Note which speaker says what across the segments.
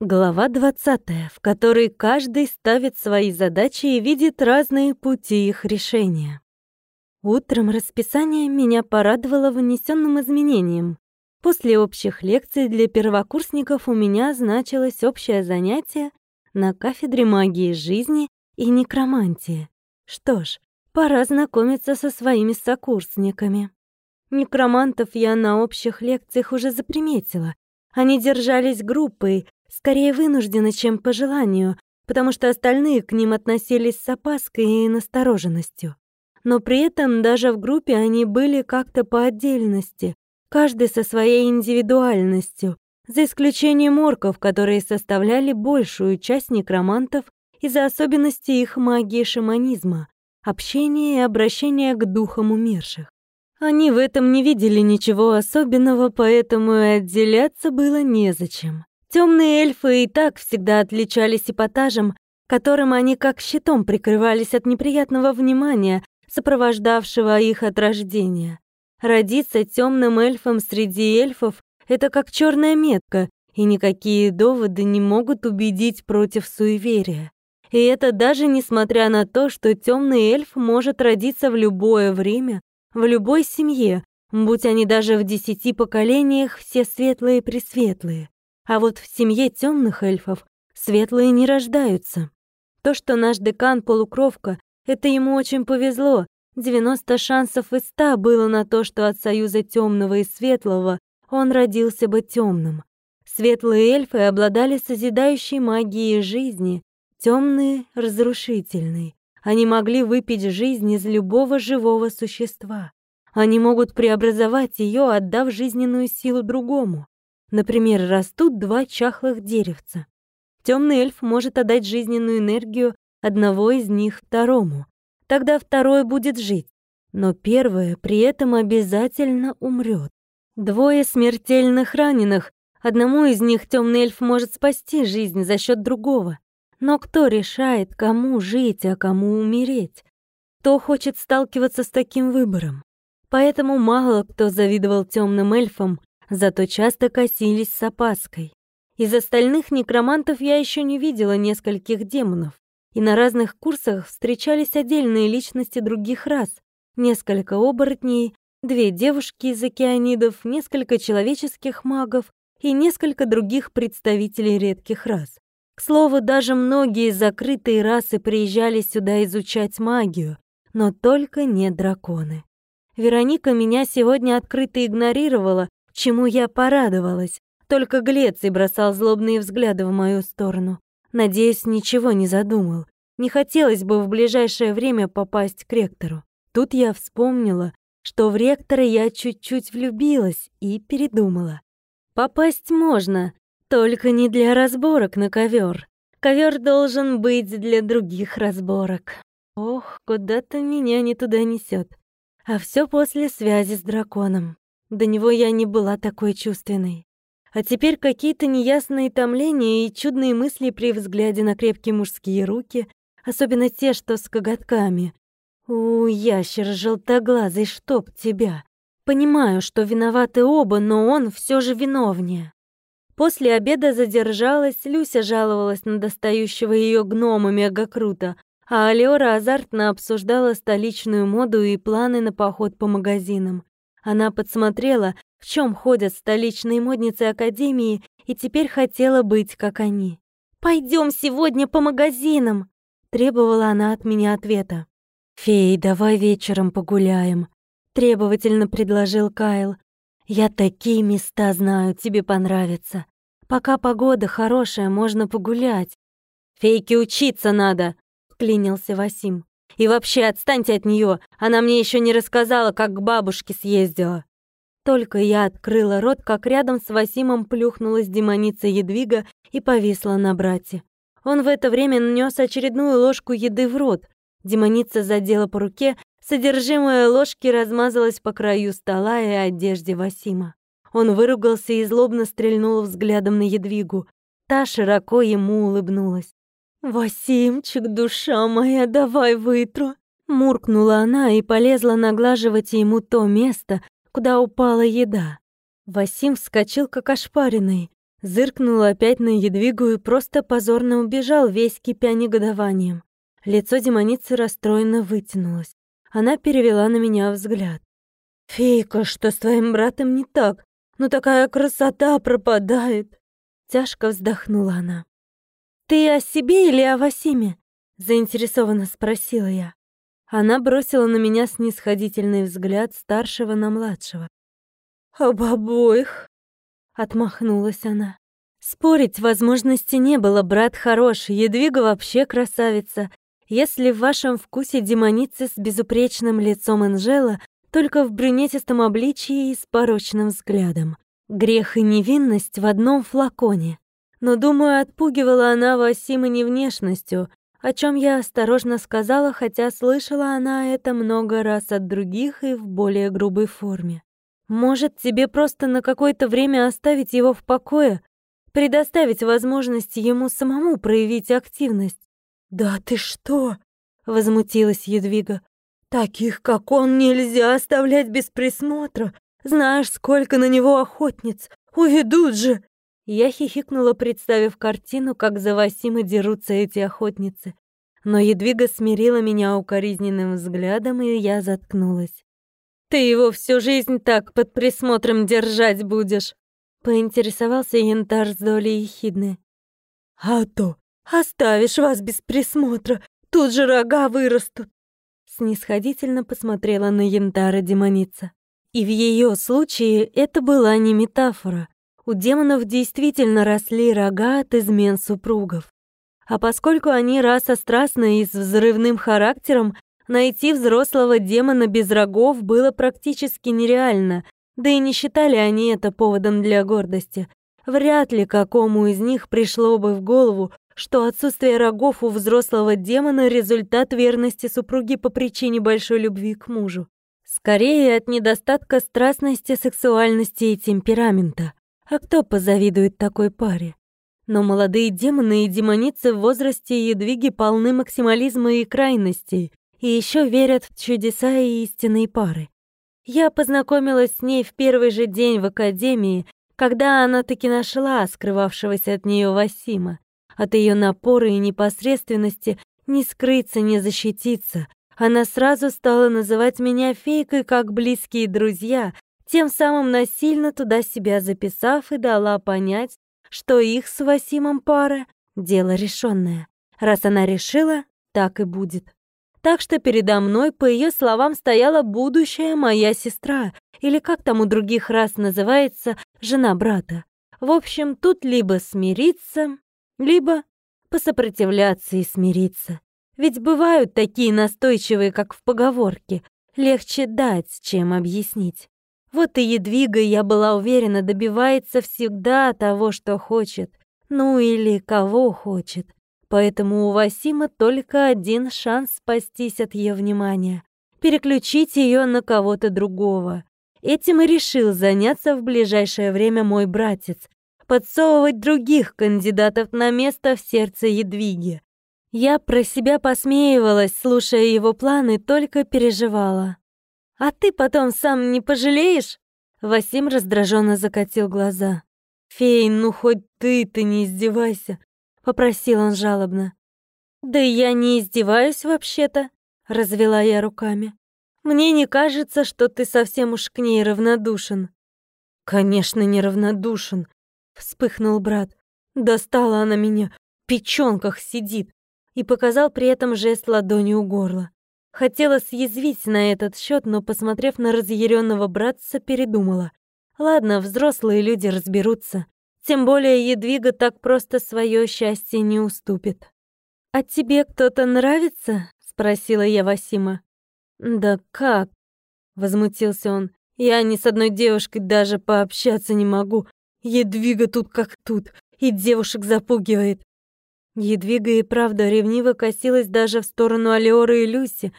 Speaker 1: Глава 20, в которой каждый ставит свои задачи и видит разные пути их решения. Утром расписание меня порадовало внесенным изменением. После общих лекций для первокурсников у меня значилось общее занятие на кафедре магии жизни и некромантии. Что ж, пора знакомиться со своими сокурсниками. Некромантов я на общих лекциях уже заприметила. Они держались группой, скорее вынуждены, чем по желанию, потому что остальные к ним относились с опаской и настороженностью. Но при этом даже в группе они были как-то по отдельности, каждый со своей индивидуальностью, за исключением орков, которые составляли большую часть некромантов из-за особенностей их магии шаманизма, общения и обращения к духам умерших. Они в этом не видели ничего особенного, поэтому и отделяться было незачем. Темные эльфы и так всегда отличались эпатажем, которым они как щитом прикрывались от неприятного внимания, сопровождавшего их от рождения. Родиться темным эльфом среди эльфов — это как черная метка, и никакие доводы не могут убедить против суеверия. И это даже несмотря на то, что темный эльф может родиться в любое время, в любой семье, будь они даже в десяти поколениях все светлые-пресветлые. А вот в семье темных эльфов светлые не рождаются. То, что наш декан полукровка, это ему очень повезло. 90 шансов из 100 было на то, что от союза темного и светлого он родился бы темным. Светлые эльфы обладали созидающей магией жизни, темные — разрушительной. Они могли выпить жизнь из любого живого существа. Они могут преобразовать ее, отдав жизненную силу другому. Например, растут два чахлых деревца. Темный эльф может отдать жизненную энергию одного из них второму. Тогда второй будет жить, но первое при этом обязательно умрет. Двое смертельных раненых, одному из них темный эльф может спасти жизнь за счет другого. Но кто решает, кому жить, а кому умереть? Кто хочет сталкиваться с таким выбором? Поэтому мало кто завидовал темным эльфам, зато часто косились с опаской. Из остальных некромантов я еще не видела нескольких демонов, и на разных курсах встречались отдельные личности других рас, несколько оборотней, две девушки из океанидов, несколько человеческих магов и несколько других представителей редких рас. К слову, даже многие закрытые расы приезжали сюда изучать магию, но только не драконы. Вероника меня сегодня открыто игнорировала, чему я порадовалась. Только Глеций бросал злобные взгляды в мою сторону. Надеюсь, ничего не задумал. Не хотелось бы в ближайшее время попасть к ректору. Тут я вспомнила, что в ректора я чуть-чуть влюбилась и передумала. Попасть можно, только не для разборок на ковер. Ковер должен быть для других разборок. Ох, куда-то меня не туда несет. А все после связи с драконом. До него я не была такой чувственной. А теперь какие-то неясные томления и чудные мысли при взгляде на крепкие мужские руки, особенно те, что с коготками. У, ящер желтоглазый, чтоб тебя. Понимаю, что виноваты оба, но он все же виновнее. После обеда задержалась, Люся жаловалась на достающего ее гнома мегакрута, а Алёра азартно обсуждала столичную моду и планы на поход по магазинам. Она подсмотрела, в чем ходят столичные модницы Академии, и теперь хотела быть как они. «Пойдем сегодня по магазинам!» — требовала она от меня ответа. «Фей, давай вечером погуляем», — требовательно предложил Кайл. «Я такие места знаю, тебе понравится. Пока погода хорошая, можно погулять». «Фейке учиться надо», — вклинился Васим. И вообще, отстаньте от нее. Она мне еще не рассказала, как к бабушке съездила. Только я открыла рот, как рядом с Васимом плюхнулась демоница Едвига и повисла на брате. Он в это время нанес очередную ложку еды в рот. Демоница задела по руке, содержимое ложки размазалось по краю стола и одежде Васима. Он выругался и злобно стрельнул взглядом на Едвигу. Та широко ему улыбнулась. «Васимчик, душа моя, давай вытру!» Муркнула она и полезла наглаживать ему то место, куда упала еда. Васим вскочил как ошпаренный. Зыркнул опять на Едвигу и просто позорно убежал, весь кипя негодованием. Лицо демоницы расстроенно вытянулось. Она перевела на меня взгляд. «Фейка, что с твоим братом не так? Ну такая красота пропадает!» Тяжко вздохнула она. «Ты о себе или о Васиме?» Заинтересованно спросила я. Она бросила на меня снисходительный взгляд старшего на младшего. «Об обоих!» — отмахнулась она. Спорить возможности не было, брат хорош, Едвига вообще красавица. Если в вашем вкусе демоница с безупречным лицом Анжела, только в брюнетистом обличии и с порочным взглядом. Грех и невинность в одном флаконе. Но, думаю, отпугивала она Васима не внешностью, о чем я осторожно сказала, хотя слышала она это много раз от других и в более грубой форме. Может, тебе просто на какое-то время оставить его в покое, предоставить возможность ему самому проявить активность? «Да ты что?» — возмутилась Едвига. «Таких, как он, нельзя оставлять без присмотра. Знаешь, сколько на него охотниц. Уведут же!» Я хихикнула, представив картину, как за Васима дерутся эти охотницы. Но Едвига смирила меня укоризненным взглядом, и я заткнулась. «Ты его всю жизнь так под присмотром держать будешь?» Поинтересовался янтарь с долей ехидны. «А то! Оставишь вас без присмотра, тут же рога вырастут!» Снисходительно посмотрела на янтара демоница. И в ее случае это была не метафора. У демонов действительно росли рога от измен супругов. А поскольку они раса страстная и с взрывным характером, найти взрослого демона без рогов было практически нереально, да и не считали они это поводом для гордости. Вряд ли какому из них пришло бы в голову, что отсутствие рогов у взрослого демона — результат верности супруги по причине большой любви к мужу. Скорее, от недостатка страстности, сексуальности и темперамента. А кто позавидует такой паре? Но молодые демоны и демоницы в возрасте Едвиги полны максимализма и крайностей, и еще верят в чудеса и истинные пары. Я познакомилась с ней в первый же день в академии, когда она таки нашла скрывавшегося от нее Васима. От ее напора и непосредственности не скрыться, не защититься. Она сразу стала называть меня фейкой, как близкие друзья, тем самым насильно туда себя записав и дала понять, что их с Васимом пара — дело решенное. Раз она решила, так и будет. Так что передо мной, по ее словам, стояла будущая моя сестра, или как там у других раз называется, жена брата. В общем, тут либо смириться, либо посопротивляться и смириться. Ведь бывают такие настойчивые, как в поговорке. Легче дать, чем объяснить. Вот и Едвига, я была уверена, добивается всегда того, что хочет. Ну или кого хочет. Поэтому у Васима только один шанс спастись от ее внимания. Переключить ее на кого-то другого. Этим и решил заняться в ближайшее время мой братец, подсовывать других кандидатов на место в сердце Едвиги. Я про себя посмеивалась, слушая его планы, только переживала. «А ты потом сам не пожалеешь?» Васим раздраженно закатил глаза. «Фей, ну хоть ты-то не издевайся», — попросил он жалобно. «Да я не издеваюсь вообще-то», — развела я руками. «Мне не кажется, что ты совсем уж к ней равнодушен». «Конечно, не равнодушен», Вспыхнул брат. Достала она меня, в печёнках сидит. И показал при этом жест ладонью у горла. Хотела съязвить на этот счет, но, посмотрев на разъяренного братца, передумала. Ладно, взрослые люди разберутся. Тем более Едвига так просто свое счастье не уступит. «А тебе кто-то нравится?» — спросила я Васима. «Да как?» — возмутился он. «Я ни с одной девушкой даже пообщаться не могу. Едвига тут как тут, и девушек запугивает. Едвига и правда ревниво косилась даже в сторону Алиоры и Люси,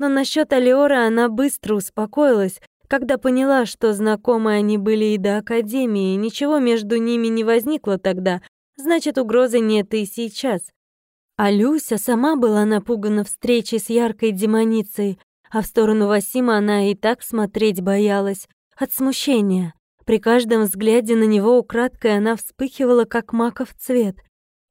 Speaker 1: но насчет Алиоры она быстро успокоилась, когда поняла, что знакомы они были и до Академии, ничего между ними не возникло тогда, значит, угрозы нет и сейчас. А Люся сама была напугана встречей с яркой демоницей, а в сторону Васима она и так смотреть боялась, от смущения. При каждом взгляде на него украдкой она вспыхивала, как маков цвет.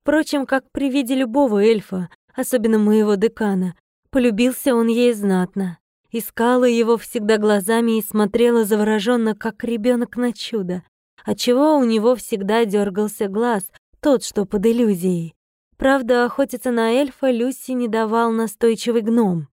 Speaker 1: Впрочем, как при виде любого эльфа, особенно моего декана. Полюбился он ей знатно. Искала его всегда глазами и смотрела завороженно, как ребенок на чудо. Отчего у него всегда дергался глаз, тот, что под иллюзией. Правда, охотиться на эльфа Люси не давал настойчивый гном.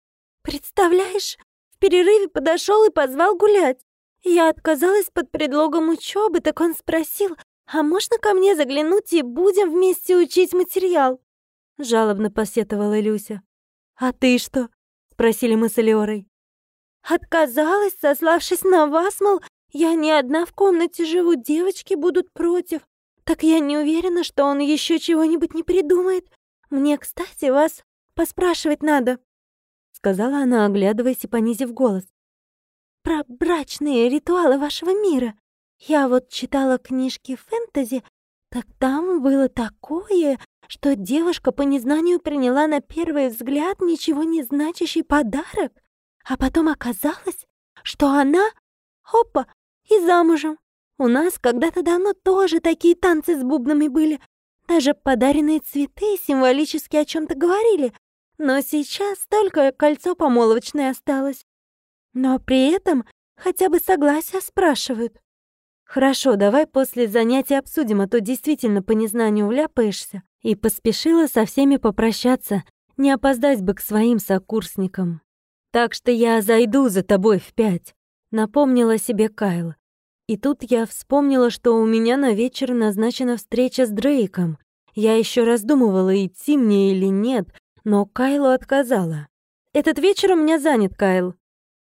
Speaker 1: «Представляешь, в перерыве подошел и позвал гулять. Я отказалась под предлогом учебы, так он спросил, а можно ко мне заглянуть и будем вместе учить материал?» Жалобно посетовала Люся. «А ты что?» — спросили мы с Элиорой. «Отказалась, сославшись на вас, мол, я не одна в комнате живу, девочки будут против. Так я не уверена, что он еще чего-нибудь не придумает. Мне, кстати, вас поспрашивать надо», — сказала она, оглядываясь и понизив голос. «Про брачные ритуалы вашего мира. Я вот читала книжки фэнтези, так там было такое, что девушка по незнанию приняла на первый взгляд ничего не значащий подарок, а потом оказалось, что она, опа, и замужем. У нас когда-то давно тоже такие танцы с бубнами были. Даже подаренные цветы символически о чем то говорили. Но сейчас только кольцо помолвочное осталось. Но при этом хотя бы согласия спрашивают. «Хорошо, давай после занятия обсудим, а то действительно по незнанию вляпаешься». И поспешила со всеми попрощаться, не опоздать бы к своим сокурсникам. «Так что я зайду за тобой в пять», — напомнила себе Кайл. И тут я вспомнила, что у меня на вечер назначена встреча с Дрейком. Я еще раздумывала, идти мне или нет, но Кайлу отказала. «Этот вечер у меня занят, Кайл».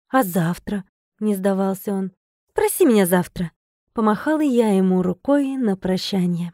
Speaker 1: «А завтра?» — не сдавался он. «Проси меня завтра». Помахала я ему рукой на прощание.